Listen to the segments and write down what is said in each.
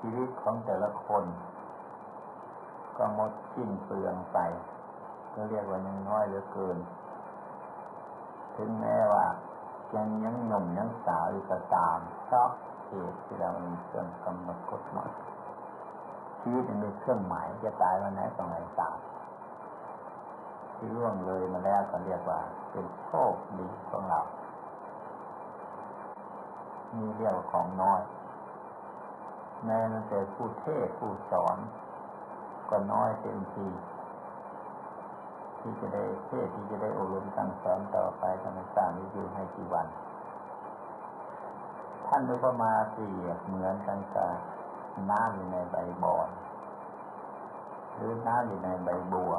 ชีวิตของแต่ละคน ก็หมดสิ้นเปลืองไปก็เรียกว่ายังน้อยเหลือเกิน ถึงแม้ว่ายังยังหนุ่มยังสาวอยู่ก็ตามเพราะเหตุที่เรามีเครื่องกำหนดกฎหมายชีวิตมีเครื่องหมายจะตายวันไหนตรงไหนตามที่ร่วงเลยมาแล้วก็เรียกว่า เป็นโชคดีของเรา มีเรียกของน้อย แม้แต่ผู้เทศผู้สอนก็น้อยเต็มทีที่จะได้เทศที่จะได้อบรมสั่งสอนต่อไปธรรมชาตินี้อยู่ให้กี่วัน ท่านอุปมาเปรียบเหมือนกันกับน้ำอยู่ในใบบอนหรือน้ำอยู่ในใบบัว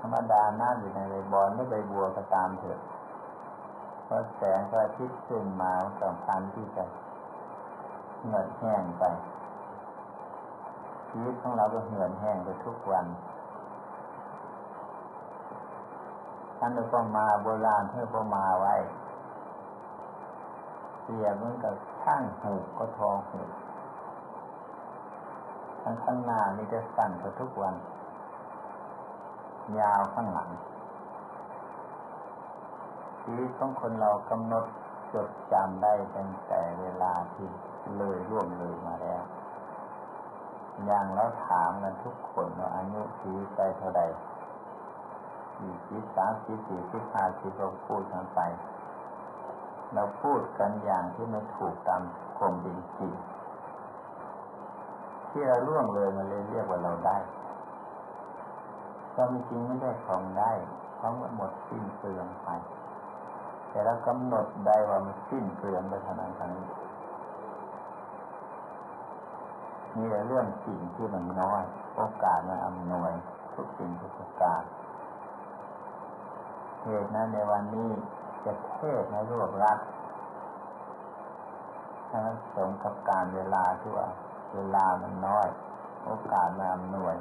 ธรรมดาน้ำอยู่ในใบบอนไม่ใบบัวก็ตามเถอะเพราะแสงพระอาทิตย์ขึ้นมาสำคัญที่จะ เหือดแห้งไปชีวิตของเราก็เหือดแห้งไปทุกวันท่านก็มาโบราณเพื่อก็มาไว้เสียเหมือนกับช่างหูก็ทองหูทั้งข้างหน้านี่จะสั่นไปทุกวัน ยาวข้างหลังชีวิตของคนเรากำหนดจดจำได้ตั้งแต่เวลาที่ เลยร่วมเลยมาแล้ว อย่างเราถามกันทุกคนว่าอายุชีวิตไปเท่าใดสี่สิบสามสิบสี่สิบห้าสิบเราพูดกันไป เราพูดกันอย่างที่ไม่ถูกตามความเป็นจริงที่เราล่วงเลยมันเลยเรียกว่าเราได้ความจริงไม่ได้ของได้เพราะมันหมดสิ้นเปลืองไป แต่เรากำหนดได้ว่ามันสิ้นเปลืองไปเท่านั้นเท่านี้ มีแต่เรื่องสิ่งที่มันน้อย โอกาสมันอำนวย ทุกสิ่งทุกประการเหตุนั้นในวันนี้จะเทศในรวบรัดให้มันสมกับการเวลาที่ว่าเวลามันน้อย โอกาสมันอำนวย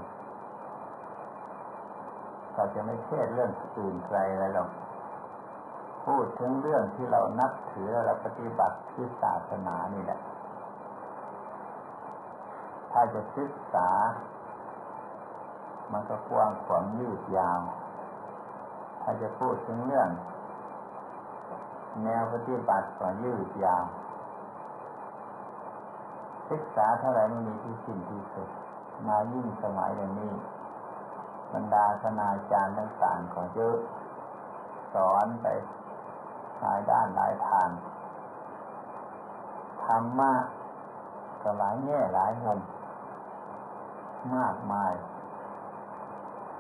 เราจะไม่เทศเรื่องอื่นไกลอะไรหรอกพูดถึงเรื่องที่เรานับถือและปฏิบัติที่ศาสนานี่แหละ ถ้าจะศึกษา มันก็กว้างขวางยืดยาว ถ้าจะพูดถึงเรื่อง แนวปฏิบัติก็ยืดยาว ศึกษาเท่าไหร่ไม่มีที่สิ้นที่สุดมายิ่งสมัยอย่างนี้บรรดาคณาจารย์ต่างๆก็เยอะสอนไปหลายด้านหลายทางธรรมะก็หลายแง่หลายมุม มากมาย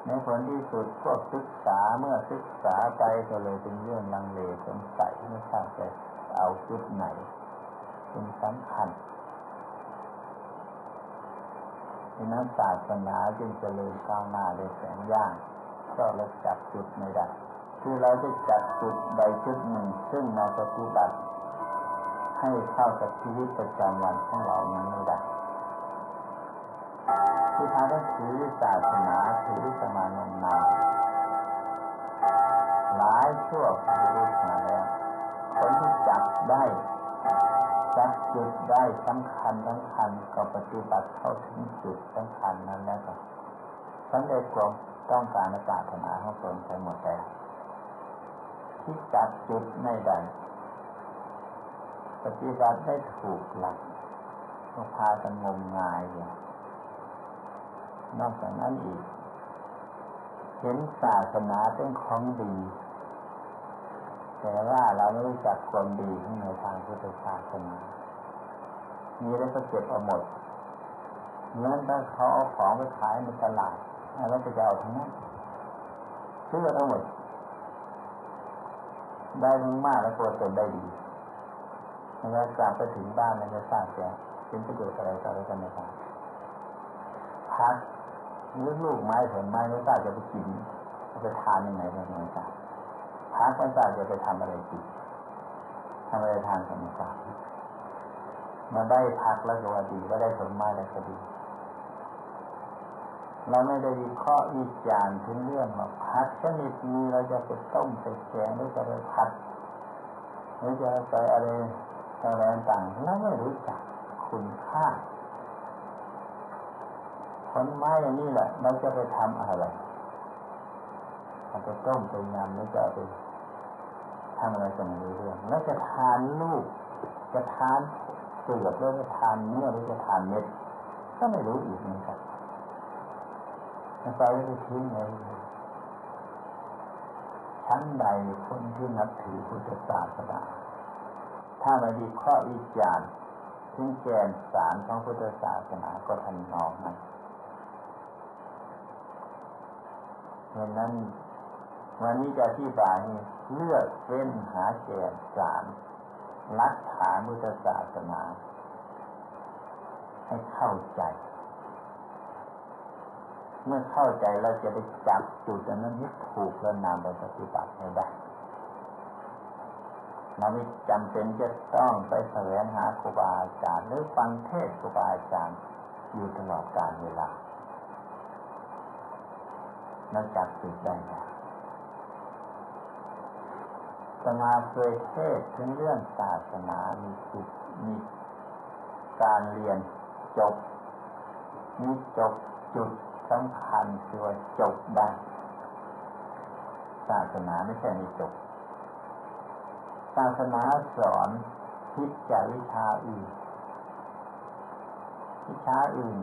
ในผลที่สุดพวกศึกษาเมื่อศึกษาไปก็เลยเป็นเรื่องลังเลสงสัยไม่ทราบจะเอาจุดไหน เป็นสำคัญดังนั้นศาสนาจึงเจริญก้าวหน้าได้แสนย่างก็เราจับจุดไม่ได้คือเราจะจัดจุดใดจุดหนึ่ง ซึ่งมาปฏิบัติให้เข้ากับชีวิตประจำวันของเรานั้นไม่ได้ ที่พาท่านถือศาสนาถือสมานนนานหลายชั่วชีวิตมาแล้ว คนที่จับได้จับจุดได้สำคัญสำคัญก็ปฏิบัติเข้าถึงจุดสำคัญนั้นแล้วก็สำเร็จความต้องการในศาสนาของตนไปหมดแล้วที่จับจุดไม่ได้ปฏิบัติได้ถูกหลักก็พากันงมงายอยู่ นอกจากนั้นอีก เห็นศาสนาเป็นของดี แต่ว่าเราไม่รู้จักความดีข้างในทางพุทธศาสนามีแล้วก็เก็บเอาหมดเงินถ้าเขาเอาของไปขายในตลาดแล้วจะเอาทั้งนั้นซื้อทั้งหมด ได้มากแล้วตัวตนได้ดีแล้วกลับไปถึงบ้านในจะทราบแก่เป็นประโยชน์อะไรต่ออะไรกันในทางพัก หรือลูกไม้ผลไม้ไม่ทราบจะไปกินจะไปทานยังไงไม่ทราบพักไม่ทราบจะไปทำอะไรกินทำอะไรทานกันไม่ทราบมาได้พักแล้วก็ว่าดีก็ได้ผลไม้แล้วก็ดี เราไม่ได้วิเคราะห์วิจารณ์ถึงเรื่องหรอกพักชนิดนี้เราจะไปต้มไปแกงหรือจะไปผัดหรือจะไปอะไรอะไรต่างแล้วไม่รู้จักคุณค่า ผลไม้อย่างนี้แหละเราจะไปทำอะไรอาจจะต้มไปยำแล้วจะไปทำอะไรกันเรื่องแล้วจะทานลูก จะทานเปลือกหรือจะทานเนื้อหรือจะทานเม็ด ก็ไม่รู้อีกเหมือนกันไปแล้วจะทิ้งเลยชั้นใดคนที่นับถือพุทธศาสนาถ้ามาดีข้อวิจารณ์ถึงแกนสารของพุทธศาสนาก็ทันนองนั้น เพราะนั้น วันนี้จะที่บายเลือกเส้นหาแกนสารรักฐานพุทธศาสนา ให้เข้าใจ เมื่อเข้าใจเราจะได้จับจุดนั้นให้ถูกแล้วนำไปปฏิบัติให้ได้เราไม่จำเป็นจะต้องไปแสวงหาครูบาอาจารย์หรือฟังเทศครูบาอาจารย์อยู่ตลอดกาลเวลา เราจับจุดได้สมาเคยเทศถึงเรื่องศาสนามีจุดมีการเรียนจบมีจบจุดสำคัญคือว่าจบได้ศาสนาไม่ใช่มีจบ ศาสนาสอนพิจารวิชาอื่น วิชาอื่น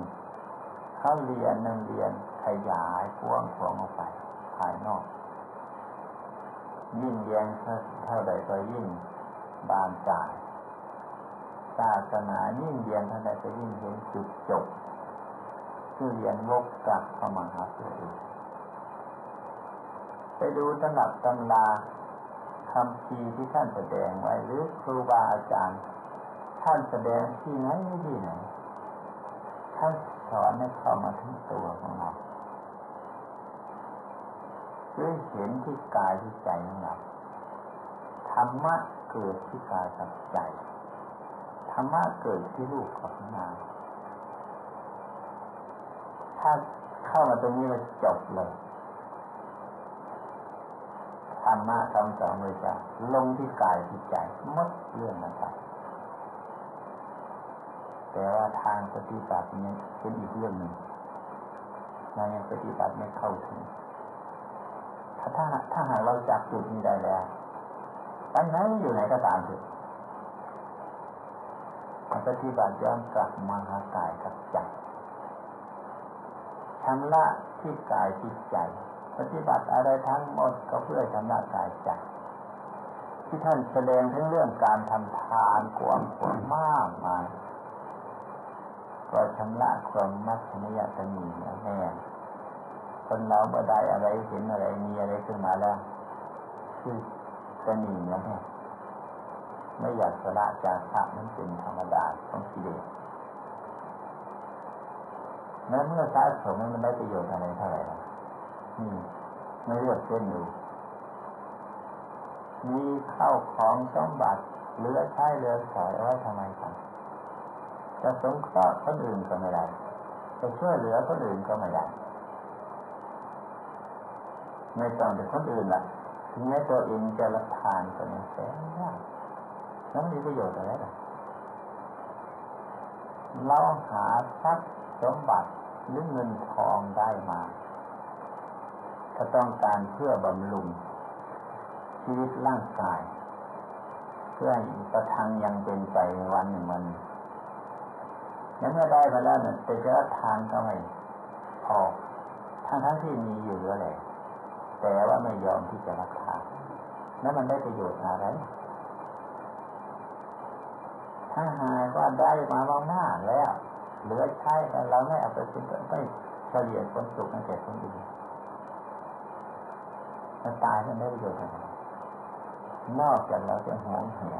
เขาเรียนนั่งเรียน ขยายพ่วงพวงออกไป ภายนอก ยิ่งเรียนเท่าใดก็ยิ่งบานจายศาสนายิ่งเรียนเท่าใดก็ยิ่งเห็นจุดจบคือเรียนวกกลับเข้ามาหาตัวเองไปดูตำหนักตำราคำพีที่ท่านแสดงไว้หรือครูบาอาจารย์ ท่านแสดงที่ไหนที่ไหนท่าน สอนให้เข้ามาถึงตัวของเราคือเห็นที่กายที่ใจของเราธรรมะเกิดที่กายกับใจธรรมะเกิดที่รูปกับนามถ้าเข้ามาตรงนี้เราจบเลยธรรมะคำสอนเลยจะลงที่กายที่ใจมดเรื่องนั้นไป แต่ว่าทางปฏิบัตินี้เป็นอีกเรื่องหนึ่งเรายังปฏิบัติไม่เข้าถึง ถ้าถ้าถ้าหากเราจับจุดนี้ได้แล้วไปไหนอยู่ไหนก็ตามเถอะปฏิบัติย้อนกลับมาหากายกับใจชำระที่กายที่ใจ ปฏิบัติอะไรทั้งหมดก็เพื่อชำระกายใจที่ท่านแสดงทั้งเรื่องการทำทานกวงขวงมากมาย ก็ชำระความมัชนิยตนีแน่คนเราเมื่อใดอะไรเห็นอะไรมีอะไรขึ้นมาแล้วคือสนิมแล้วเนี่ไม่อยากสละจากพระนั้นเป็นธรรมดาของกิเลสแล้วเมื่อสะสมมันได้ประโยชน์อะไรเท่าไหร่นี่ไม่เลือกเส้นดูมีเข้าของสมบัติเหลือใช้เหลือสอยไว้ทำไมกัน จะสงเคราะห์คนอื่นก็ไม่ได้จะช่วยเหลือคนอื่นก็ไม่ได้ไม่ต้องเป็นคนอื่นละถึงแม้ตัวเองจะรับทานก็ยังแสนยากแล้วมีประโยชน์อะไรล่ะเราหาทรัพย์สมบัติหรือเงินทองได้มาก็ต้องการเพื่อบำรุงชีวิตร่างกาย เพื่อประทังยังเป็นไปวันหนึ่งวันยัง แล้วเมื่อได้มาแล้วเนี่ยแต่จะทานก็ไม่พอทั้งทั้งที่มีอยู่เยอะเลยแต่ว่าไม่ยอมที่จะรักษาแล้วมันได้ประโยชน์อะไรถ้าหายว่าได้มาบางหน้าแล้ว เหลือใช้แต่เราไม่เอาไปเป็นไม่เฉลี่ยคนสุขให้แก่คนอื่นมันตายมันได้ประโยชน์อะไรนอกจากเราจะหวงแหน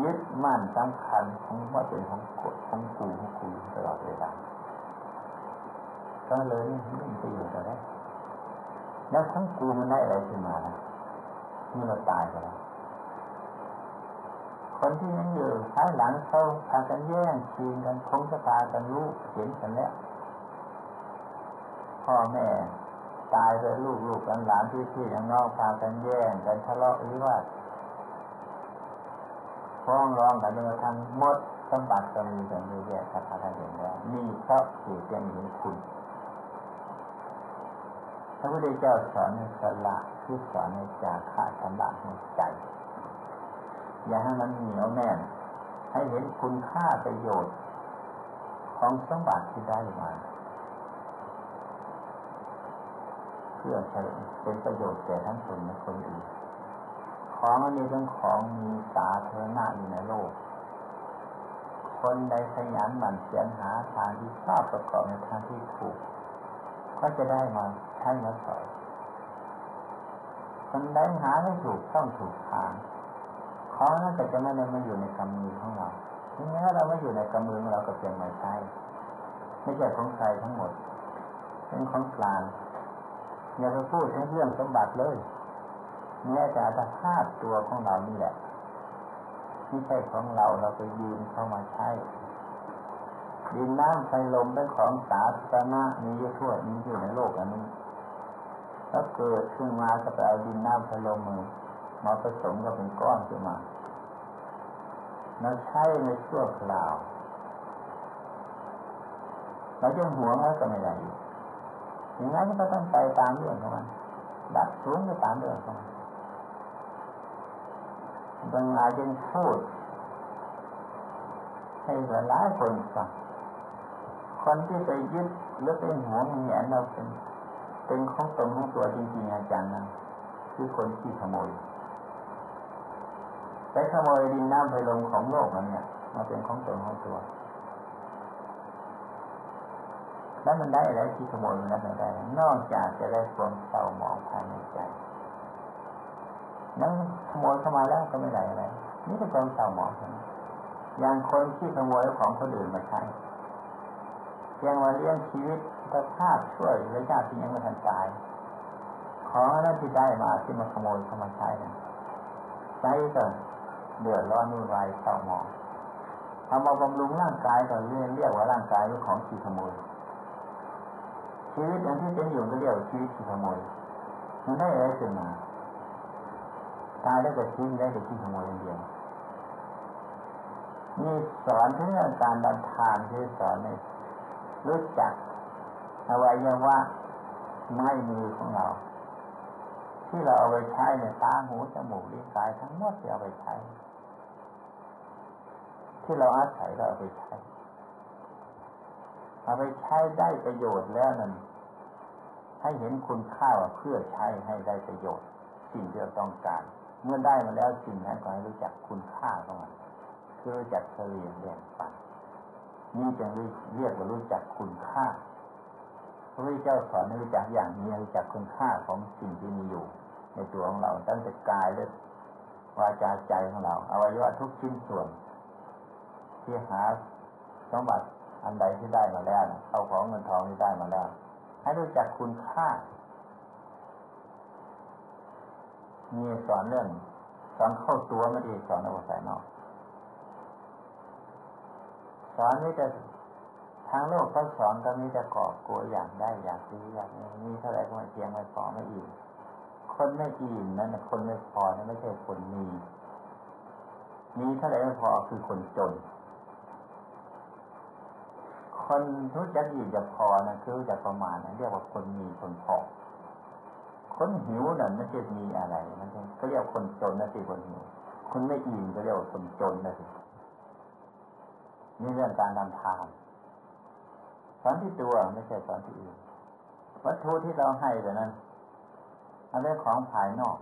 ยึดมั่นสำคัญของว่าเป็นของกฎของกูของกูตลอดเวลาก็เลยไม่มีประโยชน์อะไรแล้วทั้งกูมันได้อะไรขึ้นมาล่ะเมื่อเราตายไปแล้วคนที่ยังอยู่ท้ายหลังเขาพากันแย่งชิงกันคงจะตากันรู้เห็นกันแล้วพ่อแม่ตายไปลูกลูกกันหลานพี่พี่ยังนอกพากันแย่งกันทะเลาะวิวาท ฟ้องร้องกันจนกระทั่งหมดสมบัติก็มีแต่เยอะแยะครับท่านเห็นแล้วนี่เพราะเหตุยังเห็นคุณพระพุทธเจ้าสอนในสละคือสอนในจาระชำระในใจ อย่าให้มันเหนียวแน่น ให้เห็นคุณค่าประโยชน์ ของสมบัติที่ได้มาเพื่อใช้เป็นประโยชน์แก่ทั้งตนและคนอื่น ของอันนี้เป็นของมีสาธารณะอยู่ในโลก คนใดขยันหมั่นเพียรหาทางที่ชอบประกอบในทางที่ถูก ก็จะได้มาใช้มาสอนคนใดหาไม่ถูกต้องถูกทางของนั้นก็จะไม่ได้มาอยู่ในกำมือของเราถึงแม้เราไม่อยู่ในกำมือของเราก็เพียงไม่ใช่ไม่ใช่ของใครทั้งหมด เป็นของกลางอย่าไปพูดถึงเรื่องสมบัติเลย แม้แต่อัตภาพตัวของเรานี่แหละไม่ใช่ของเราเราไปยืมเข้ามาใช้ดินน้ำไฟลมเป็นของสาธารณะมีอยู่ทั่วมีอยู่ในโลกอันนี้ถ้าเกิดขึ้นมาก็ไปเอาดินน้ำไฟลมมือมาผสมกับเป็นก้อนขึ้นมาเราใช้ในชั่วคราวเราจะหวงแล้วก็ไม่ได้อย่างนั้นก็ต้องไปตามเรื่องของมันดับสูงก็ตามเรื่องของมัน บางอาจจะพูด ให้หลายคนฟังคนที่ไปยึดหรือเป็นหัวงแหนเราเป็น เป็นของตนของตัวจริงๆอาจารย์นะคือคนที่ขโมยไปขโมยดินน้ำไฟลมของโลกมันเนี่ยมาเป็นของตนของตัว แล้วมันได้อะไรที่ขโมยมันได้ไม่ได้ นอกจากจะได้ความเศร้าหมองภายในใจ นั้นขโมยเข้ามาแล้วก็ไม่ได้อะไรนี่เป็นความเศร้าหมองอย่างคนที่ขโมยของคนอื่นมาใช้เพียงมาเลี้ยงชีวิตสภาพช่วยระยะที่ยังไม่ทันตาย ของนั้นที่ได้มาที่มาขโมยเข้ามาใช้กันใจก็เดือดร้อนวุ่นวายเศร้าหมองทำมาบำรุงร่างกายก็เรียกเรียกว่าร่างกายเป็นของที่ขโมยชีวิตอย่างที่เป็นอยู่ก็เรียกว่าชีวิตที่ขโมยมันได้อะไรขึ้นมา ตายแล้วก็ทิ้งได้แต่ที่ขโมยอย่างเดียวนี่สอนเรื่องการเดินทางที่สอนในรู้จักอวัยวะไม้มือของเรา ที่เราเอาไปใช้ในตาหูจมูกลิ้นกายทั้งหมดที่เอาไปใช้ ที่เราอาศัยเราเอาไปใช้ เอาไปใช้ได้ประโยชน์แล้วนั่นให้เห็นคุณค่าเพื่อใช้ให้ได้ประโยชน์ สิ่งที่เราต้องการ เมื่อได้มาแล้วสิ่งนั้นก็ให้รู้จักคุณค่าของมันคือรู้จักเฉลี่ยแบ่งปันนี่จึงเรียกว่ารู้จักคุณค่าพระพุทธเจ้าสอนให้รู้จักอย่างนี้รู้จักคุณค่าของสิ่งที่มีอยู่ ในตัวของเราตั้งแต่กายและวาจาใจของเราอวัยวะทุกชิ้นส่วน ที่หาสมบัติอันใดที่ได้มาแล้วเอาของเงินทองที่ได้มาแล้ว ให้รู้จักคุณค่า มีสอนเรื่องสอนเข้าตัวไม่ดีสอนเอาใส่นอกสอนนี่จะทางโลกเขาสอนก็มีแต่กอบกลัวอยากได้อยากซื้ออยากนี้มีเท่าไหร่ก็ไม่เพียงไม่พอไม่อิ่มคนไม่อิ่มนั่นคนไม่พอนั่นไม่ใช่คนมีมีเท่าไหร่ไม่พอคือคนจน คนรู้จักอิ่มจะพอนะคือรู้จักประมาณนะเรียกว่าคนมีคนพอ คนหิวนั่นไม่ใช่มีอะไรมันก็เรียกคนจนนะสิคนหิวคนไม่อิ่มก็เรียกว่าคนจนนะสินี่เรื่องการทำทานสอนที่ตัวไม่ใช่สอนที่อื่นวัตถุที่เราให้แต่นั้นอันเป็นของภายนอก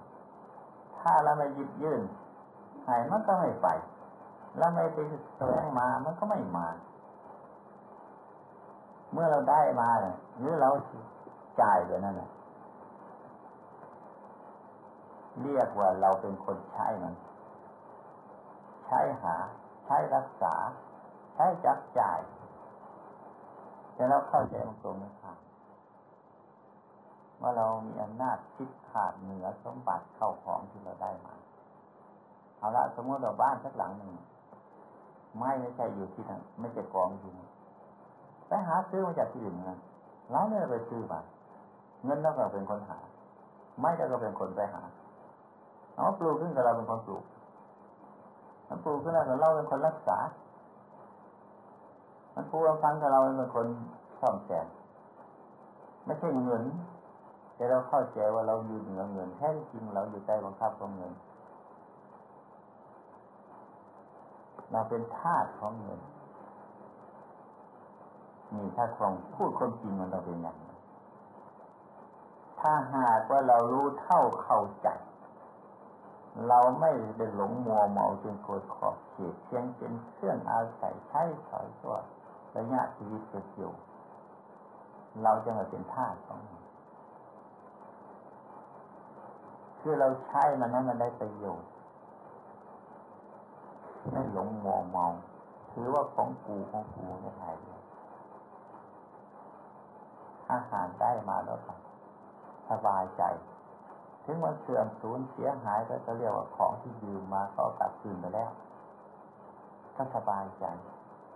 ถ้าเราไม่หยิบยื่นให้มันก็ไม่ไปแล้วไม่ไปแสวงมามันก็ไม่มา เมื่อเราได้มาเนี่ยหรือเราจ่ายไปนั่นแหละ เรียกว่าเราเป็นคนใช้มัน ใช้หา ใช้รักษา ใช้จับจ่ายแต่เราเข้าใจตรงนี้ค่ะว่าเรามีอำนาจคิดขาดเหนือสมบัติเข้าของที่เราได้มาเอาละสมมติเราบ้านสักหลังหนึ่งไม่ไม่ใช่อยู่ที่นั่นไม่ใช่กองอยู่ไปหาซื้อมาจากที่อื่นนะเราเนี่ยไปซื้อมาเงินเราก็เป็นคนหา ไม่เราก็เป็นคนไปหา เอาปลูกขึ้นกับเราเป็นคนปลูกมันปลูกขึ้นแล้วเราเป็นคนรักษา มันปูเราฟังกับเราเป็นคนซ่อมแซมไม่ใช่เงินแต่เราเข้าใจว่าเราอยู่เหนือเงินแท้จริงเราอยู่ใต้บังคับของเงินเราเป็นทาสของเงินนี่ถ้าคงพูดความจริงมันเราเป็นอย่างนั้นถ้าหากว่าเรารู้เท่าเข้าใจ เราไม่ได้หลงมัวเมาจนเกิดขอบเขตเพียงเป็นเครื่องอาศัยใช้สอยตัวระยะชีวิตจะอยู่เราจะมาเป็นทาสของมันคือเราใช้มันให้มันได้ประโยชน์ไม่หลงมัวเมาถือว่าของกูของกูไม่ใช่อาหารได้มาแล้วก็สบายใจ ถึงมันเสื่อมสูญเสียหายก็จะเรียกว่าของที่ยืมมาเขากลับคืนไปแล้วก็สบายใจ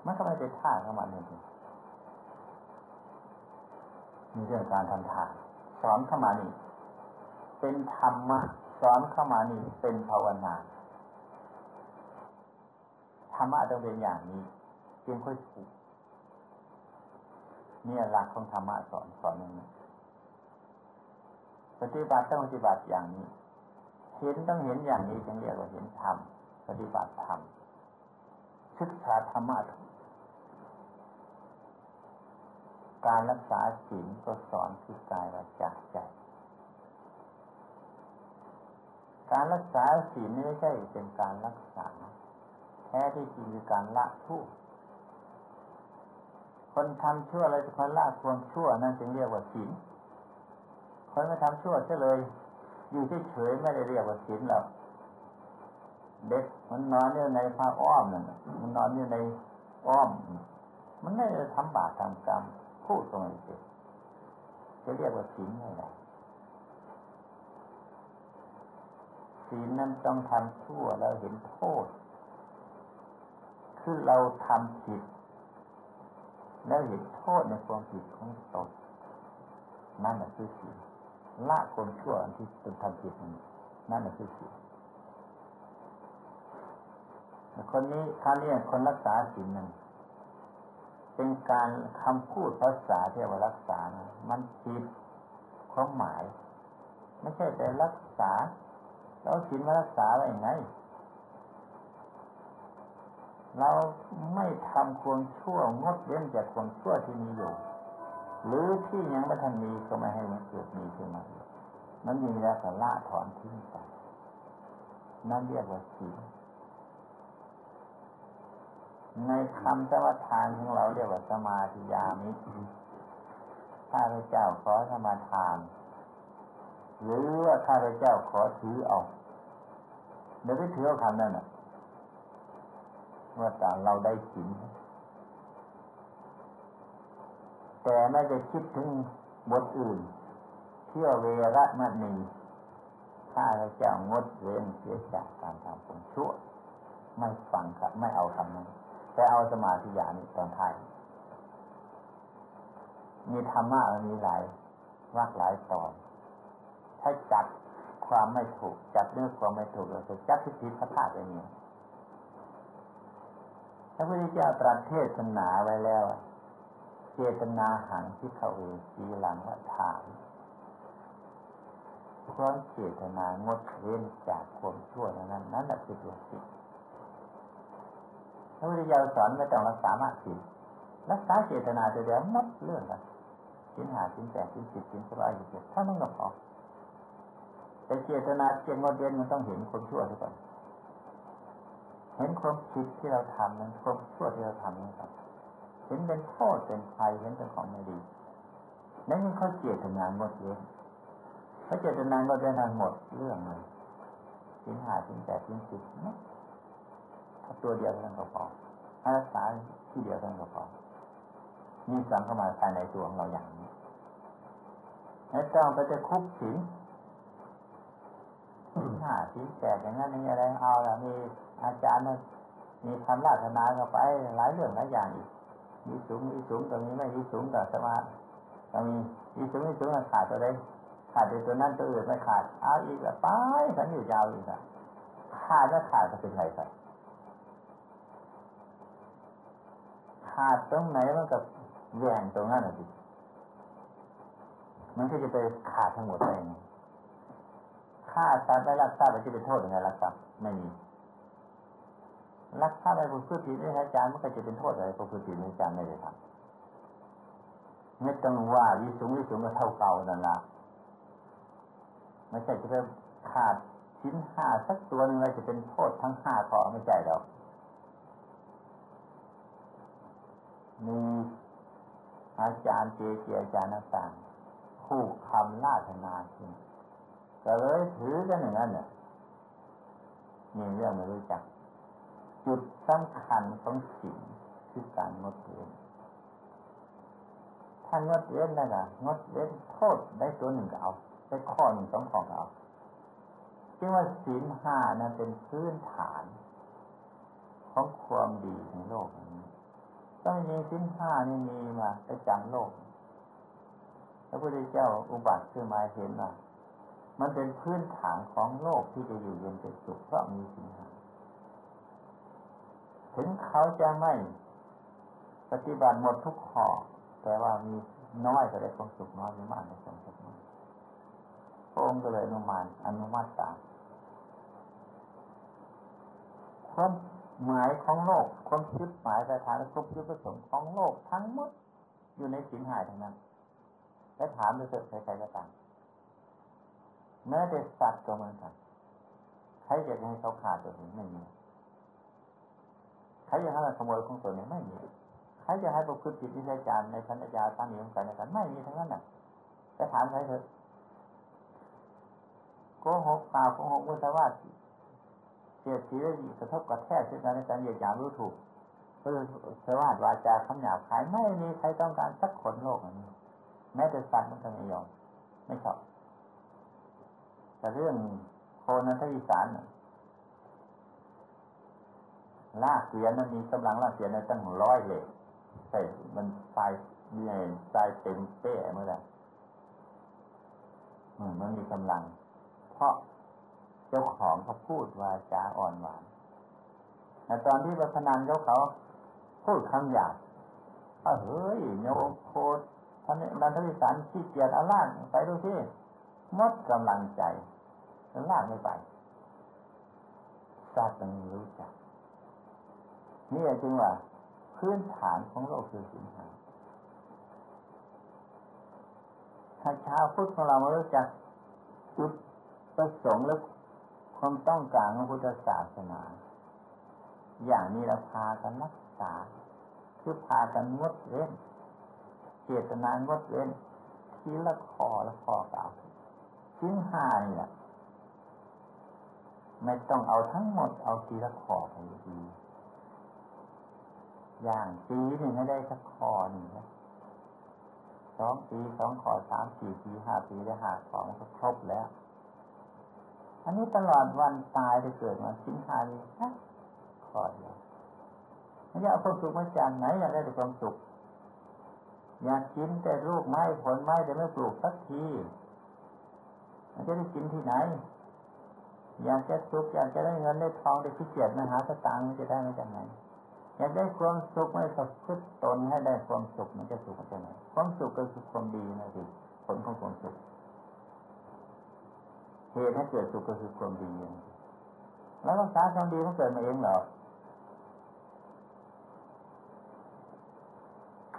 มันก็ไม่เป็นท่าเข้ามาหนึ่งมีเรื่องการทำทานสอนเข้ามานี่ เป็นธรรมะสอนเข้ามานี่เป็นภาวนาธรรมะต้องเป็นอย่างนี้จึงค่อยถูกนี่ยหลักของธรรมะสอนสอนอย่างนี้ ปฏิบัติต้องปฏิบัติอย่างนี้ เห็นต้องเห็นอย่างนี้จึงเรียกว่าเห็นธรรม ปฏิบัติธรรม ศึกษาธรรมะการรักษาศีลก็สอนคือกายวาจาใจ การรักษาศีลไม่ใช่เป็นการรักษา แท้ที่จริงคือการละทุกคนทำชั่วอะไรจะคนละความชั่วนั่นจึงเรียกว่าศีล คนไม่ทำชั่วเฉยเลย อยู่เฉยๆไม่ได้เรียกว่าศีลหรอกเด็กมันนอนอยู่ในผ้าอ้อมนั่นมันนอนอยู่ในอ้อม มันไม่ได้ทำบาปทำกรรมพูดตรงนี้สิจะเรียกว่าศีลไม่ได้ศีลนั้นต้องทำชั่วแล้วเห็นโทษ คือเราทำผิด แล้วเห็นโทษในความผิดของตนนั่นแหละคือศีล ละคนชั่วที่ตนทำผิดนั่นแหละคือศีลคนนี้เขาเรียกคนรักษาศีลหนึ่งเป็นการคำพูดภาษาที่ว่ารักษานะมันผิดความหมาย ไม่ใช่แต่รักษาเราศีลมารักษาไว้ยังไง เราไม่ทำควงชั่วงดเว้นจากควงชั่วที่มีอยู่ หรือที่ยังไม่ทันมีก็ไม่ให้มันเกิดมีขึ้นมามันมีแล้วก็ละถอนทิ้งไปนั่นเรียกว่าศีลในคำสมทานของเราเรียกว่าสมาธิยามิข้าพเจ้าขอสมาทาน หรือว่าข้าพเจ้าขอถือเอาเดี๋ยวไปถือเอาคำนั้นน่ะว่าแต่เราได้สิน แต่ไม่จะคิดถึงบทอื่น เที่ยวเวรมณีข้าพเจ้างดเว้นเสียจากการทำผลชั่ว ไม่ฟังครับไม่เอาคำนั้นแต่เอาสมาธิญาณตอนท้ายมีธรรมะมีหลายวักหลายตอนถ้าจับความไม่ถูก จับเรื่องความไม่ถูกเราจะจับทิฏฐิพระธาตุอย่างนี้พระพุทธเจ้าตรัสเทศนาไว้แล้ว เจตนาหังที่เขาเอสีหลังว่าถามความเจตนางดเว้นจากความชั่วนั้นนั่นแหละคือตัวสิ่งพระพุทธเจ้าสอนไม่ต้องรักษามากสิรักษาเจตนาเดียวหมดเรื่องกันสินหาสินแปดสินสิบสินสบายอยู่เดียวถ้าไม่ก็พอแต่เจตนาเจงงดเด่นมันต้องเห็นคนชั่วทุกคนเห็นความผิดที่เราทำนั้นความชั่วที่เราทำนั้นครับ เห็นเป็นโทษเป็นภัยเห็นเป็นของไม่ดีนั่นยังเขาเจตนางดเว้นเขาเจตนางดเว้นทั้งหมดเรื่องเลยสินหาสินแปดสินสิบนะถ้าตัวเดียวเท่านั้นก็พอารักษาที่เดียวเท่านั้นก็พอมีสังเข้ามาภายในตัวของเราอย่างนี้แล้วต้องไปจะคุกสินห้าสิแปดอย่างนั้นอย่างอะไรเอาละมีอาจารย์มีคำราชนาเข้าไปหลายเรื่องหลายอย่างอีก วิสูงวิสูงก็มีไม่วิสูงก็สมาก็มีวิสูงวิสูงก็ขาดตัวใดขาดไปตัวนั้นตัวอื่นไม่ขาดเอาอีกแบบไปฉันอยู่ยาวอีกอะขาดแล้วขาดจะเป็นไรไปขาดตรงไหนมันกับแหวนตรงนั้นอะสิมันก็จะไปขาดทั้งหมดเองฆ่าสัตว์ไม่รักษรัพย์จะเป็นโทษยังไงรักทรัไม่มี รักษาไปผู้พูดผิดไม่ใช่จารมันก็จะเป็นโทษอะไรผู้พูดผิดไม่จารไม่ได้ทำไม่ต้องว่าวิสุงวิสุงก็เท่าเก่านั่นละไม่ใช่จะไปขาดชิ้นห้าสักตัวหนึ่งเลยจะเป็นโทษทั้งห้าข้อไม่ใช่หรอกมีอาจารย์เจเจอาจารย์ต่างๆคู่คำล่าธนาขึ้นก็เลยถือกันอย่างนั้นเนี่ยมีเรื่องไม่รู้จัก จุดสำคัญของสิ่งคือการงดเว้นถ้างดเว้นนะนะงดเว้นโทษได้ตัวหนึ่งก็เอาได้ข้อหนึ่งสองข้อก็เอาจึงว่าศีลห้านั้นเป็นพื้นฐาน ของความดีในโลกนี้ต้องมีศีลห้านี่มีมาประจำโลกพระพุทธเจ้าอุบัติขึ้นมาเห็นว่ามันเป็นพื้นฐานของโลกที่จะอยู่เย็นเป็นสุขเพราะมีสิ่งห้า ถึงเขาจะไม่ปฏิบัติหมดทุกข้อ แต่ว่ามีน้อยก็ได้ความสุขน้อยมีมากได้ความสุขน้อยพระองค์ก็เลยอนุมานอนุมัติตามความหมายของโลกความคิดหมายประธานทุกยุทธประสงค์ของโลกทั้งหมดอยู่ในสินหายทั้งนั้น และถามโดยเถิดใครๆก็ตามแม้แต่สัตว์ก็เหมือนกันใครอยากให้เขาขาดตัวนี้ไม่มี ใครอยากให้เราขโมยของตัวนี้ไม่มีใครจะให้ประพฤติผิดวิจัยจารในพันธยาตั้งนี้ของกันในกันไม่มีทั้งนั้นน่ะจะถามใครเถอะโกหกเปล่าโกหกมุสาวาทเสียดสีและกระทบกระแทกซึ่งกันในการเหยียดหยามรู้ถูกเพื่อสวาทวาจาคำหยาบคายไม่มีใครต้องการสักคนโลกนี้แม้แต่สัตว์มันก็ไม่ยอมไม่ชอบแต่เรื่องโคนันทอีสาน ลากเสียนมันมีกำลังลากเสียนในตั้งร้อยเหล็กใส่มันทรายเนียทรายเต็มเป้เมื่อไหร่มันมีกำลัง เพราะเจ้าของเขาพูดว่าจาอ่อนหวานแต่ตอนที่ประพนันเขาเขาพูดคำหยาบเฮ้ยโยโคท่านนันทวิสารขี้เกียจอาล่างไปดูที่มดกำลังใจลากไม่ไปทราบต้องรู้จัก นี่จึงว่าพื้นฐานของโลกคือสิ่งห้าถ้าชาวพุทธของเราไม่รู้จักจุดประสงค์และความต้องการของพุทธศาสนา อย่างนี้เราพากันรักษา คือพากันงดเว้นเจตนางดเว้นทีละคอละคอกล่าวชิ้นห้านี่แหละไม่ต้องเอาทั้งหมดเอาทีละคอไปดี อย่างปีหนึ่งให้ได้สักคอหนึ่งนะสองปีสองคอสามสี่ปีห้าปีได้หาคอมันก็ครบแล้ว อันนี้ตลอดวันตายได้เกิดมาชิ้นหานี้นะคอเดียวไม่อยากเอาความสุขมาจากไหนอยากได้แต่ความสุขอยากกินแต่ลูกไม้ผลไม้แต่ไม่ปลูกสักทีมันจะได้กินที่ไหน อยากจะสุขอยากจะได้เงินได้ทองได้ขี้เกียจมาหาสตางค์มันจะได้มาจากไหน อยากได้ความสุขไม่สักพฤติตนให้ได้ความสุขมันจะสุขมาจากไหนความสุขก็คือความดีนะสิผลของความสุขเหตุให้เกิดสุขก็คือความดีแล้วรักษาความดีมันเกิดมาเองเหรอ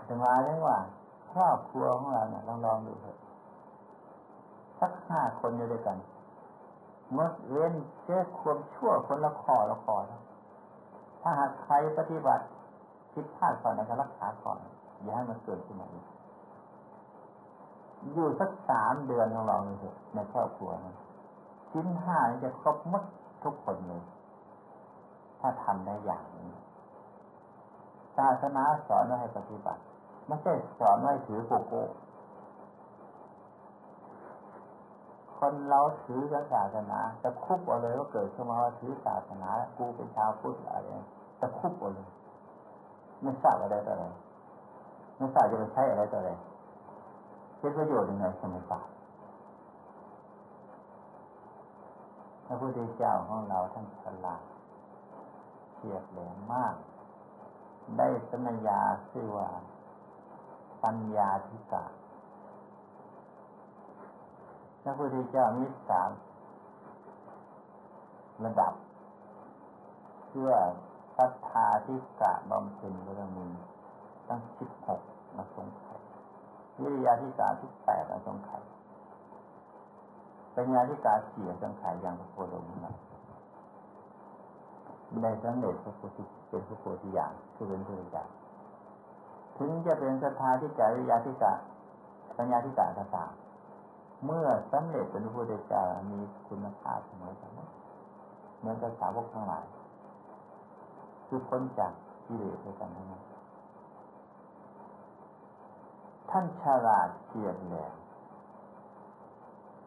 จะมาเรื่องว่าครอบครัวของเราเนี่ยลองลองดูเถอะสักห้าคนอยู่ด้วยกันเมื่อเว้นเชื่อความชั่วคนละข้อละข้อ ถ้าหากใครปฏิบัติผิดพลาดก่อนในการรักษาก่อน อย่าให้มันเกิดขึ้นมาอีกอยู่สักสามเดือนของเราเลยในครอบครัวนะชิ้นห้าจะครบมัดทุกคนเลย ถ้าทำได้อย่างนี้ศาสนาสอนว่าให้ปฏิบัติ ไม่ใช่สอนว่าถือโกโก้ คนเราถือศาสนาจะคุบเอาเลยว่าเกิดขึ้นมาว่าถือศาสนากูเป็นชาวพุทธอะไรจะคุบเอาเลยไม่ทราบอะไรต่ออะไรไม่ทราบจะไปใช้อะไรต่ออะไรเป็นประโยชน์ยังไงสมัยก่อนพระพุทธเจ้าของเราท่านฉลาดเฉียบแหลมมาก ได้สัญญาชื่อว่าปัญญาธิกา พระพุทธเจ้ามีสามระดับ เพื่อศรัทธาธิกะบำเพ็ญบารมีตั้งสิบหกมาสงไขยวิริยาธิกาที่แปดมาสงไขยปัญญาธิกาเสียสงไขยอย่างพระโพธิสัตว์ได้สำเร็จพระโพธิเป็นพระโพธิญาณคือเป็นพระญาณถึงจะเป็นศรัทธาที่กาวิริยาธิกาปัญญาธิกาต่าง เมื่อสำเร็จเป็นพระพุทธเจ้ามีคุณภาพเสมอกันเหมือนกับสาวกทั้งหลายคือพ้นจากกิเลสด้วยกันนั้นท่านฉลาดเฉียบแหลม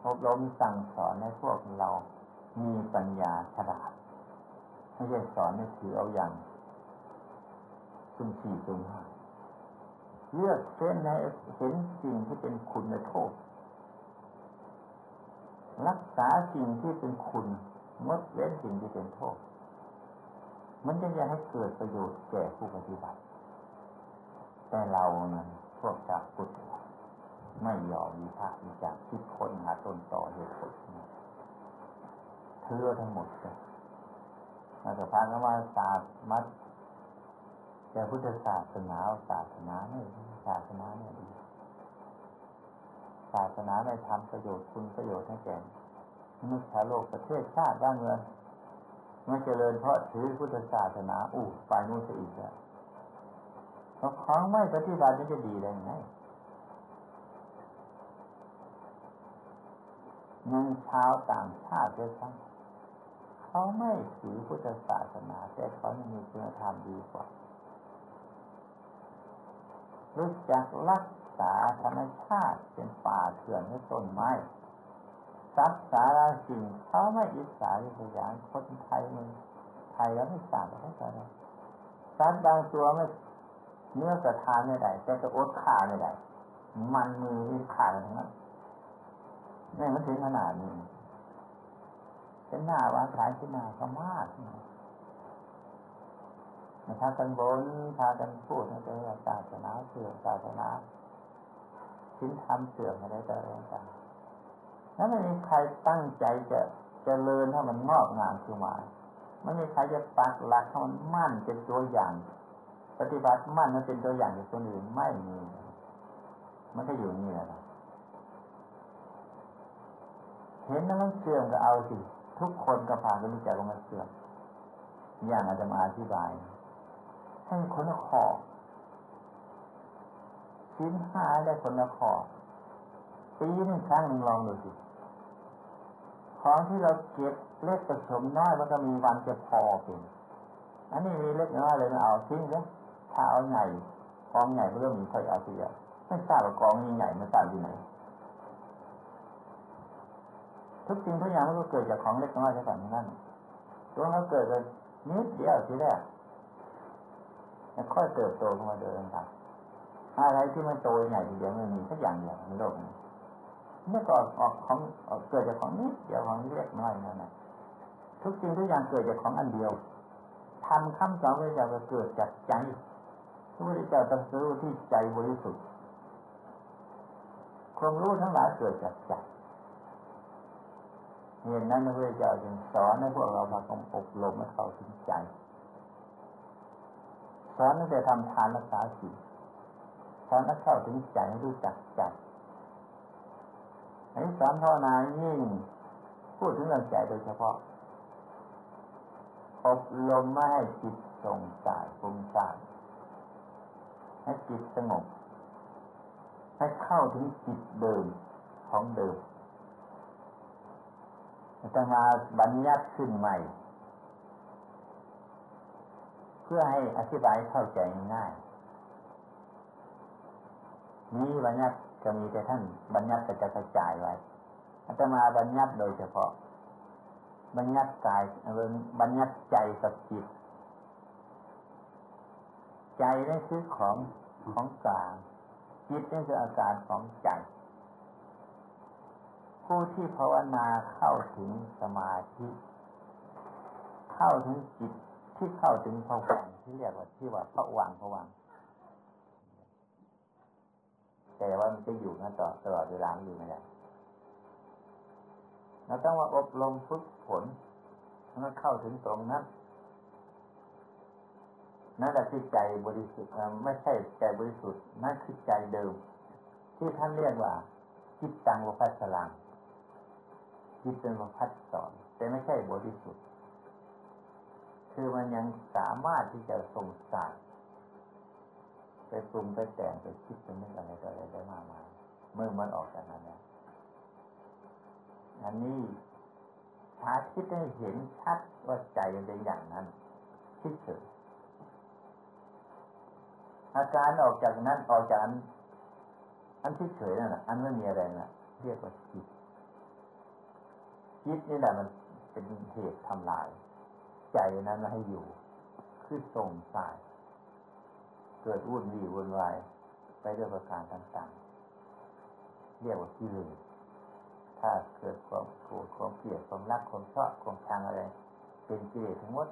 อบรมสั่งสอนให้พวกเรามีปัญญาฉลาดไม่ใช่สอนให้ถือเอาอย่างสุ่มสี่สุ่มห้าเลือกเส้นให้เห็นสิ่งที่เป็นคุณในโทษ รักษาสิ่งที่เป็นคุณงดเว้นสิ่งที่เป็นโทษ มันจะจะให้เกิดประโยชน์แก่ผู้ปฏิบัติ แต่เราเนั้นพวกจากพุทธไม่ยอมมีพระมีจากคิดค้นหาต้นต่อเหตุผลเทื่อทั้งหมดเลยอาจจะพานว่าศาสตร์มัดแต่พุทธศาสนาศาสนาเนี่ยศาสนาเนี่ยดี ศาสนาไม่ทำประโยชน์คุณประโยชน์ให้แก่มนุษย์โลกประเทศชาติบ้านเมืองมันเจริญเพราะถือพุทธศาสนาอู้ไปนู่นจะอีกแล้วเพราะของไม่ปฏิบัติมันจะดีได้ไงเงินชาวต่างชาติด้วยซ้ำเขาไม่ถือพุทธศาสนาแต่เขายังมีคุณธรรมดีกว่ารู้จักรัก ษาธรรมชาติเป็นป่าเถื่อนให้ต้นไม้รักษาสิ่งเขาไม่อิจฉาริษยาคนไทยมันไทยแล้วไม่ทราบอะไรก็อะได้สัตว์บางตัวไม่เนื้อกระทานไม่ได้แต่จะอดขาไม่ได้มันมือมีขาดทั้งนั้นนี่มันถึงขนาดนี้เป็นหน้าว่าขายขึ้นหน้าก็มากนะพากันบนพากันพูดนะเจ้าศาสนาเสื่อมศาสนา ชิ้นทำเสื่อมอะไรต่างๆแล้วไม่มีใครตั้งใจจะจะเจริญถ้ามันงอกงามขึ้นมาไม่มีใครจะปักหลักให้มันมั่นเป็นตัวอย่าง ปฏิบัติมั่นมันเป็นตัวอย่างกับคนอื่นไม่มีมันก็อยู่นี่แหละเห็นแล้วมันเสื่อมก็เอาสิทุกคนก็ผ่านก็มีใจว่ามันเสื่อมอย่างอาจจะมาอธิบายให้คนขอ ชิ้นห้าได้คนละขอปีนึงครั้งหนึ่งลองดูสิของที่เราเก็บเล็กผสมน้อยมันก็มีวันจะพอเป็นอันนี้มีเล็กน้อยเลยมาเอาทิ้งเลยถ้าเอาใหญ่กองใหญ่เริ่มมีค่อยเอาเสียไม่ทราบว่ากองนี้ใหญ่มันต่างที่ไหนทุกสิ่งทุกอย่างมันก็เกิดจากของเล็กน้อยแค่นั้นตัวมันเกิดเลยนิดเดียวทีแรกแล้วค่อยเติบโตขึ้นมาเดินต่าง อะไรที่มันโตใหญ่ทีเดียวไม่มีสักอย่างเดียวในโลกนี้เมื่อก่อนออกของเกิดจากของนิดเดียวของเล็กน้อยนั่นแหละทุกสิ่งทุกอย่างเกิดจากของอันเดียวทำคำสอนพระเจ้าเกิดจากใจพระพุทธเจ้าตรัสรู้ที่ใจบริสุทธิ์ความรู้ทั้งหลายเกิดจากใจเหตุนั้นพระพุทธเจ้าจึงสอนให้พวกเรามาต้องอบรมให้เขาถึงใจ สอนให้แต่ทำทานรักษาศีล สอนให้เข้าถึงใจรู้จักใจให้สอนภาวนายิ่งพูดถึงเรื่องใจโดยเฉพาะ อบรมไม่ให้จิตส่งสายฟุ้งซ่านให้จิตสงบ ให้เข้าถึงจิตเดิมของเดิมจะมาบัญญัติขึ้นใหม่ เพื่อให้อธิบายเข้าใจง่าย นี้บัญญัติจะมีแต่ท่านบัญญัติจะกระจายไว้อาตมาบัญญัติโดยเฉพาะ บัญญัติกายบัญญัติใจกับจิต ใจนี่คือของของกลางจิตนี่คืออาการของใจ ผู้ที่ภาวนาเข้าถึงสมาธิ เข้าถึงจิตที่เข้าถึงพระวังที่เรียกว่าที่ว่าพระวังพระวัง แต่ว่ามันจะอยู่นั่นต่อตลอดเวลาอยู่ไม่ได้เราต้องว่าอบรมฝึกฝนมันเข้าถึงตรงนั้นนั่นแหละคือใจบริสุทธิ์ไม่ใช่ใจบริสุทธิ์นั่นคือใจเดิม ที่ท่านเรียกว่า จิตตังวพัสลังจิตเป็นวพัสสอน แต่ไม่ใช่บริสุทธิ์ คือมันยังสามารถที่จะส่งสาร ไปปรุงไปแต่งไปคิดไปนึกอะไรต่ออะไรได้มากมายเมื่อมันออกจากนั้นแล้วอันนี้ชาคิดให้เห็นชัดว่าใจเป็นอย่างนั้นคิดเฉยอาการออกจากนั้นออกจากอันอันที่เฉยนั่นแหละอันไม่มีอะไรนะเรียกว่าจิตจิตนี่แหละมันเป็นเหตุทำลาย ใจนั้นไม่ให้อยู่ คือส่งสาย เกิดวุ่นวี่วุ่นวายไปด้วยประการต่างๆ เรียกว่ากิเลสถ้าเกิดความโกรธความเกลียดความรักความชอบความชังอะไร เป็นกิเลสทั้งหมด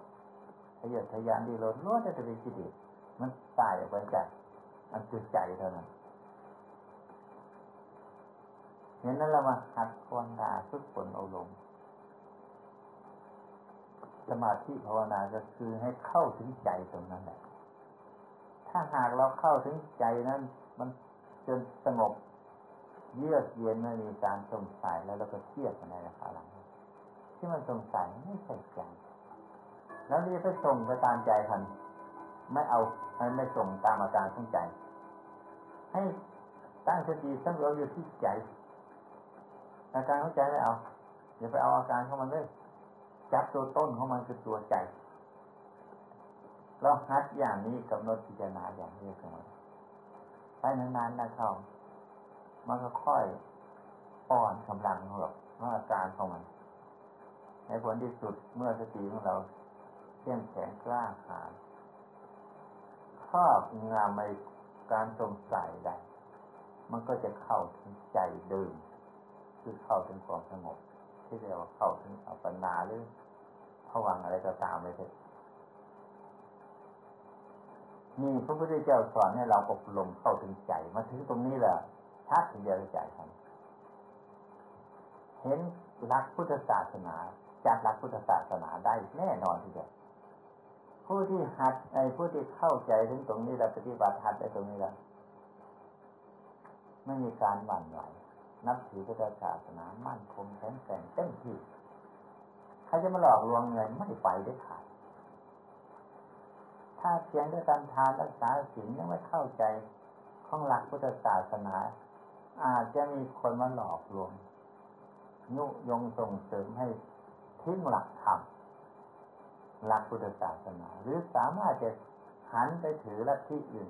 ทะเยอทะยานดีโลดล้วนจะเป็นกิเลสมันตายออกไปจากอันคือใจเท่านั้นเห็นนั้นเรามาหัดภาวนาฝึกฝนเอาลงสมาธิภาวนาก็คือให้เข้าถึงใจตรงนั้นแหละ ถ้าหากเราเข้าถึงใจนั้น มันจนสงบ เยือกเย็นไม่มีการสงสัยแล้วเราก็เทียบกันในราคาหลังที่มันสงสัยไม่ใช่ใจแล้วนี่ไปส่งไปตามใจทันไม่เอาไม่ส่งตามอาการของใจ ให้ตั้งสติสำรวมอยู่ที่ใจ อาการของใจไม่เอาอย่าไปเอาอาการของมันเลยจับตัวต้นของมันคือตัวใจ เราฮัดอย่างนี้กับโนพิจารณาอย่างนี้เสมอไปนานๆนะเขามันก็ค่อยอ่อนกำลังของเราอาการของมัน ในผลที่สุดเมื่อสติของเราเข้มแข็งกล้าหาญครอบงามในการสงสัยได้ มันก็จะเข้าถึงใจเดิม คือเข้าถึงความสงบ ที่เรียกว่าเข้าถึงอัปปนาหรือผวังอะไรก็ตามเลยเถอะ นี่พระพุทธเจ้าสอนให้เราอบรมเข้าถึงใจ มาถึงตรงนี้แหละชัดถึงจะใจครับเห็นหลักพุทธศาสนาจัดหลักพุทธศาสนาได้แน่นอนทีเดียวผู้ที่หัดไอ้ผู้ที่เข้าใจถึงตรงนี้แล้วปฏิบัติหัดไอ้ตรงนี้แล้วไม่มีการหวั่นไหวนับถือพุทธศาสนามั่นคงแข็งแกร่งเต็มที่ใครจะมาหลอกลวงเงินไม่ไปได้ขาด ถ้าเพียงด้วยการทานรักษาศีลยังไม่เข้าใจของหลักพุทธศาสนา อาจจะมีคนมาหลอกลวงยุยงส่งเสริมให้ทิ้งหลักธรรมหลักพุทธศาสนา หรือสามารถจะหันไปถือลัทธิอื่น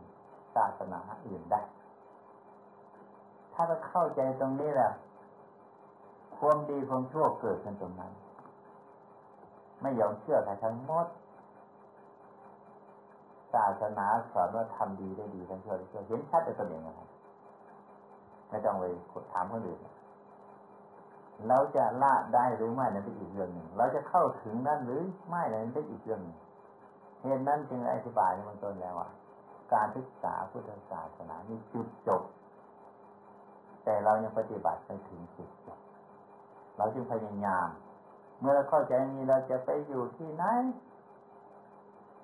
ศาสนาอื่นได้ ถ้าเราเข้าใจตรงนี้แหละความดีความชั่วเกิดขึ้นตรงนั้น ไม่ยอมเชื่อใครทั้งหมด ศาสนาสอนว่าทำดีได้ดีทั้งชั่วได้ชั่วเห็นชัดในตัวเองนะครับไม่ต้องไปถามคนอื่นเราจะละได้หรือไม่นั้นเป็นอีกเรื่องหนึ่ง เราจะเข้าถึงนั้นหรือไม่นั้นเป็นอีกเรื่องหนึ่งเหตุนั้นจึงอธิบายในมันต้นแล้วว่าการศึกษาพุทธศาสนานี่จุดจบ แต่เรายังปฏิบัติไม่ถึงจุดจบเราจึงพยายาม เมื่อเราเข้าใจนี้เราจะไปอยู่ที่ไหน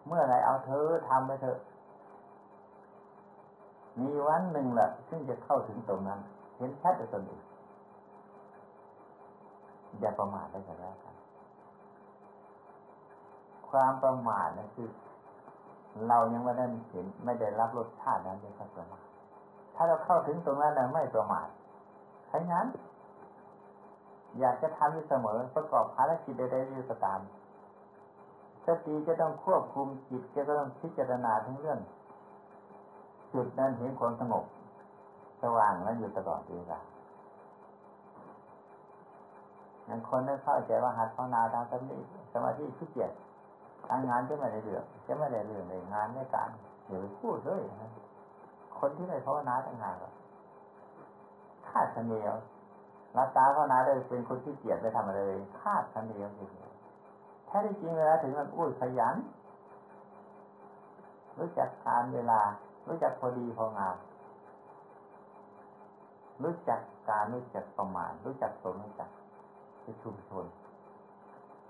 เมื่อไรเอาเธอทำไปเถอะ มีวันหนึ่งแหละซึ่งจะเข้าถึงตรงนั้น เห็นชัดในตนเองอย่าประมาทได้ก็แล้วกันความประมาทนั่นคือ เรายังไม่ได้เห็นไม่ได้รับรสชาตินั้นเป็นความประมาทถ้าเราเข้าถึงตรงนั้นเราไม่ประมาทใช่นั้น อยากจะทำอยู่เสมอประกอบภารกิจใดๆอยู่ก็ตาม สติจะต้องควบคุมจิตจะต้องพิจารณาทั้งเรื่อง จุดนั้นเห็นความสงบสว่างแล้วอยู่ตลอดเวลาอย่างคนไม่เข้าใจว่าหัดภาวนาทางสมาธิสมาธิขี้เกียจทางงานจะไม่ได้เรื่องจะไม่ได้เรื่องในงานในการเดี๋ยวพูดเลยคนที่ไม่ภาวนาต่างหากคาดคะเนวรักษาภาวนาได้เป็นคนที่เกียจไปทำอะไรคาดคะเนวจริง แท้จริงแล้วถึงมันอุ้ยขยัน รู้จักการเวลา รู้จักพอดีพองาม รู้จักการรู้จักประมาณ รู้จักตนรู้จักชุมชน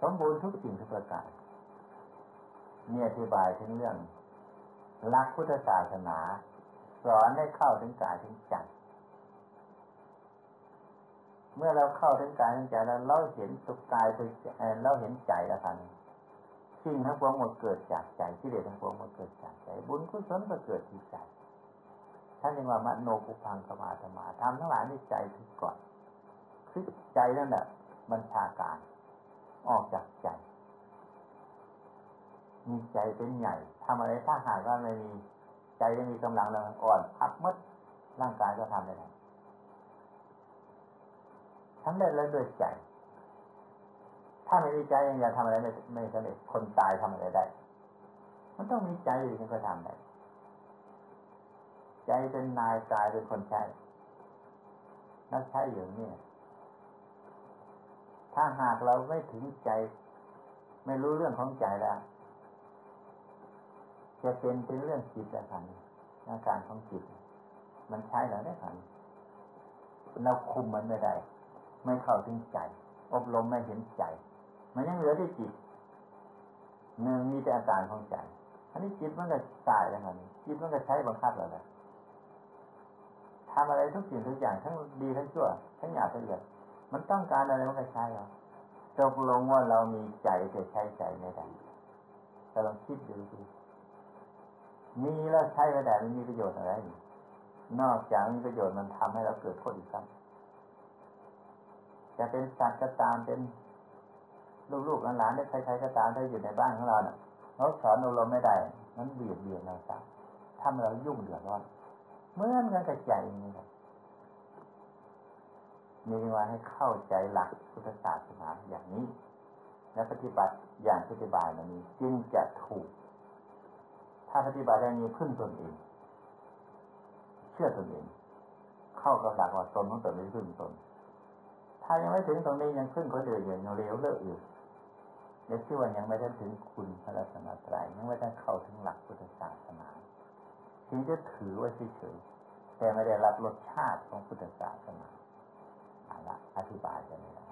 สมบูรณ์ทุกสิ่งทุกประการเนี่ยอธิบายถึงเรื่องหลักพุทธศาสนา สอนให้เข้าถึงกายถึงใจ เมื่อเราเข้าถึงกายถึงใจแล้วเราเห็นสุกายคือเราเห็นใจแล้วกันสิ่งทั้งปวงหมดเกิดจากใจที่เดชทั้งปวงหมดเกิดจากใจ บุญกุศลก็เกิดที่ใจท่านยังว่ามโนปุพังสมาธมาทำทั้งหลายในใจคือก่อนคือใจนั่นแหละบัญชาการ ออกจากใจ มีใจเป็นใหญ่ทำอะไรถ้าหากว่าไม่มีใจไม่มีกำลังเราอ่อนพับมดร่างกายก็ทำไม่ได้ ทำได้แล้วด้วยใจ ถ้าไม่มีใจยังจะทำอะไรไม่ไม่สำเร็จคนตายทำอะไรได้ มันต้องมีใจถึงจะทำได้ใจเป็นนายกายเป็นคนใช้นักใช้อย่างนี้ถ้าหากเราไม่ถึงใจ ไม่รู้เรื่องของใจแล้วจะเป็นเป็นเรื่องจิตแล้วกันอาการของจิต มันใช้แล้วได้คันเราคุมมันไม่ได้ ไม่เข้าถึงใจ อบรมไม่เห็นใจ มันยังเหลือที่จิตหนึ่งมีแต่อาการของใจ อันนี้จิตมันก็ตายแล้วมันจิตมันก็ใช้บังคับเราเลยทำอะไรทุกสิ่งทุกอย่างทั้งดีทั้งชั่วทั้งหยาบทั้งละเอียดมันต้องการอะไรมันก็ใช้เราตกลงว่าเรามีใจจะใช้ใจไม่ได้แต่ลองคิดดูดิมีแล้วใช้ไม่ได้มันมีประโยชน์อะไร นอกจากมีประโยชน์มันทำให้เราเกิดโทษอีกครับ จะเป็นสัตว์ก็ตามเป็นลูกๆหลานๆได้ใครๆก็ตามที่อยู่ในบ้านของเราเนี่ยเราสอนเราไม่ได้มันเบียดเบียนเราสักทำเรายุ่งเดือดร้อนเมื่อนกันกับใจนี่แหละมีว่าให้เข้าใจหลักพุทธศาสนาอย่างนี้ และปฏิบัติอย่างปฏิบัติแบบนี้จึงจะถูก ถ้าปฏิบัติอย่างนี้ขึ้นตนเอง เชื่อตนเอง เข้ากับหลักว่าตนของตนไม่ขึ้นตน ถ้ายังไม่ถึงตรงนี้ยังขึ้นคนอื่นอย่างเร็วเลิกอยู่เดี๋ยวชื่อว่ายังไม่ได้ถึงคุณพระรัตนตรัยยังไม่ได้เข้าถึงหลักพุทธศาสนาถึงจะถือว่าเฉยแต่ไม่ได้รับรสชาติของพุทธศาสนาเอาละอธิบายกันเลย